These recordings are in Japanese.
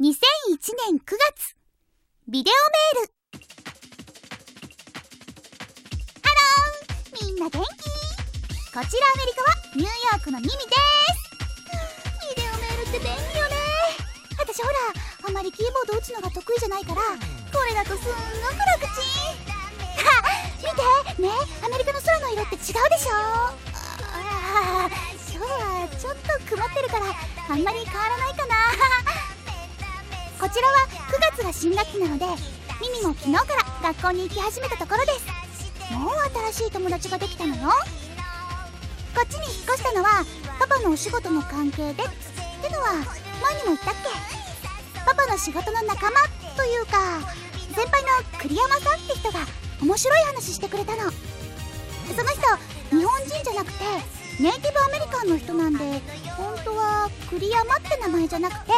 2001年9月ビデオメール。 Hello。みんな元気？こちらアメリカはニューヨークのミミです。ビデオメールって便利よね。私ほらあまりキーボード打つのが得意じゃないからこれだとすんごく楽ちん。見て。ねアメリカの空の色って違うでしょ？ああ今日はちょっと曇ってるからあんまり変わらないかなこちらは9月が新学期なのでミミも昨日から学校に行き始めたところです。もう新しい友達ができたのよ。こっちに引っ越したのはパパのお仕事の関係でってのは前にも言ったっけ？パパの仕事の仲間というか先輩の栗山さんって人が面白い話してくれたの。その人日本人じゃなくてネイティブアメリカンの人なんで本当は栗山って名前じゃなくて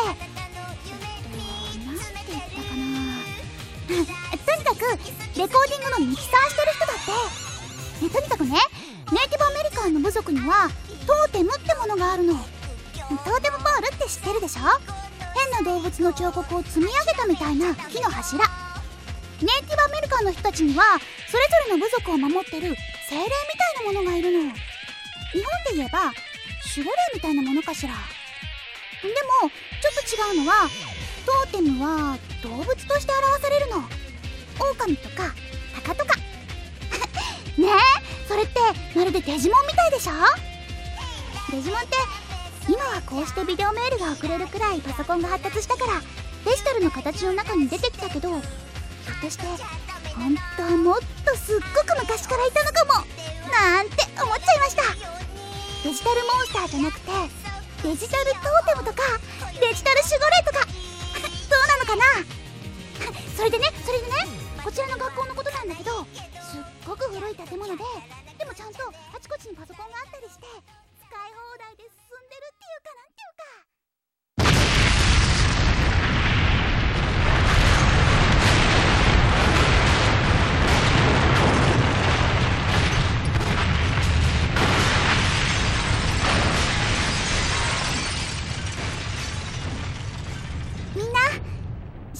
とにかくレコーディングのミキサーしてる人だって、ね、とにかくねネイティブアメリカンの部族にはトーテムってものがあるの。トーテムボールって知ってるでしょ？変な動物の彫刻を積み上げたみたいな木の柱。ネイティブアメリカンの人たちにはそれぞれの部族を守ってる精霊みたいなものがいるの。日本で言えば守護霊みたいなものかしら。でもちょっと違うのはトーテムは動物として表されるの。狼とか鷹とか。ねえそれってまるでデジモンみたいでしょ？デジモンって今はこうしてビデオメールが送れるくらいパソコンが発達したからデジタルの形の中に出てきたけどひょっとして本当はもっとすっごく昔からいたのかもなんて思っちゃいました。デジタルモンスターじゃなくてデジタルトーテムとかデジタル守護霊とか。かな。それでねそれでねこちらの学校のことなんだけどすっごく古い建物ででもちゃんとあちこちにパソコンがあったりして使い放題で進んで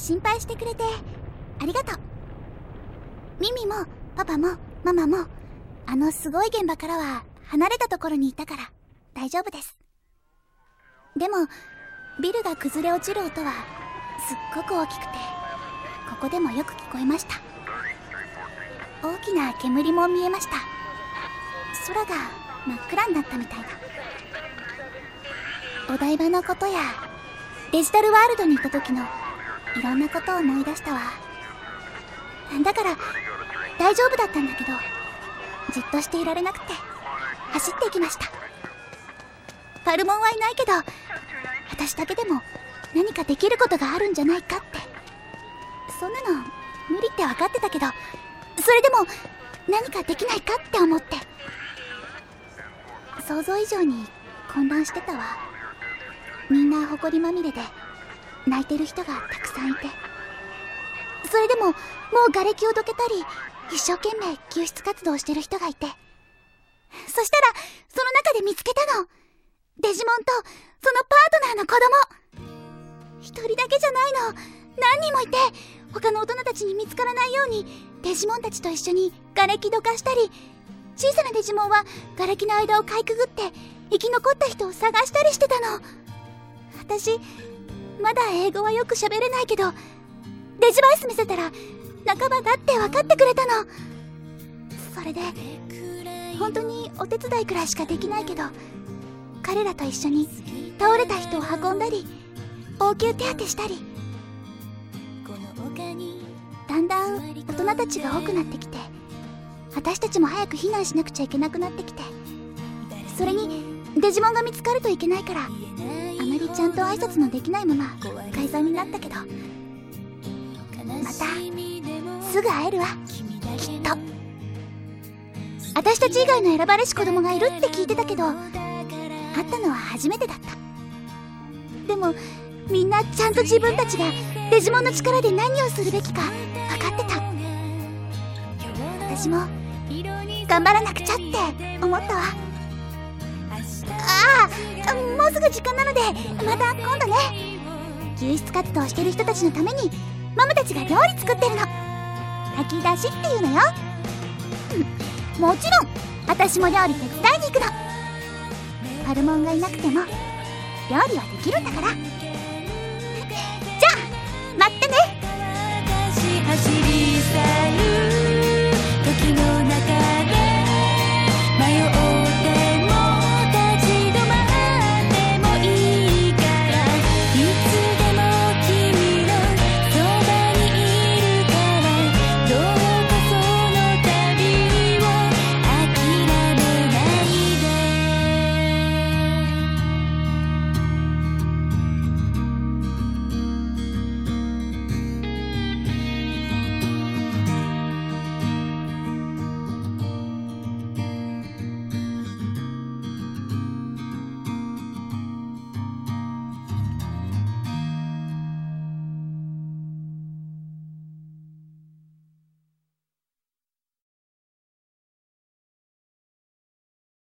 心配してくれて。ありがとう。ミミもパパもママもあのすごい現場からは離れたところにいたから大丈夫です。でもビルが崩れ落ちる音はすっごく大きくてここでもよく聞こえました。大きな煙も見えました。空が真っ暗になったみたいだ。お台場のことやデジタルワールドに行った時のいろんなことを思い出したわ。だから大丈夫だったんだけどじっとしていられなくて走っていきました。パルモンはいないけど私だけでも何かできることがあるんじゃないかって。そんなの無理って分かってたけどそれでも何かできないかって思って。想像以上に混乱してたわ。みんな埃まみれで。泣いてる人がたくさんいて。それでももう瓦礫をどけたり一生懸命救出活動してる人がいて。そしたらその中で見つけたの。デジモンとそのパートナーの子供。一人だけじゃないの。何人もいて他の大人たちに見つからないようにデジモンたちと一緒に瓦礫どかしたり小さなデジモンは瓦礫の間をかいくぐって生き残った人を探したりしてたの。私まだ英語はよく喋れないけどデジバイス見せたら仲間だって分かってくれたの。それで本当にお手伝いくらいしかできないけど彼らと一緒に倒れた人を運んだり応急手当てしたりだんだん大人たちが多くなってきて私たちも早く避難しなくちゃいけなくなってきてそれにデジモンが見つかるといけないからりちゃんと挨拶のできないまま解散になったけどまたすぐ会えるわ。きっと。私たち以外の選ばれし子供がいるって聞いてたけど会ったのは初めてだった。でもみんなちゃんと自分たちがデジモンの力で何をするべきか分かってた。私も頑張らなくちゃって思ったわ。もうすぐ時間なのでまた今度ね。救出活動してる人たちのためにママたちが料理作ってるの。炊き出しっていうのよ、うん、もちろん私も料理手伝いに行くの。パルモンがいなくても料理はできるんだから。じゃあ待ってね。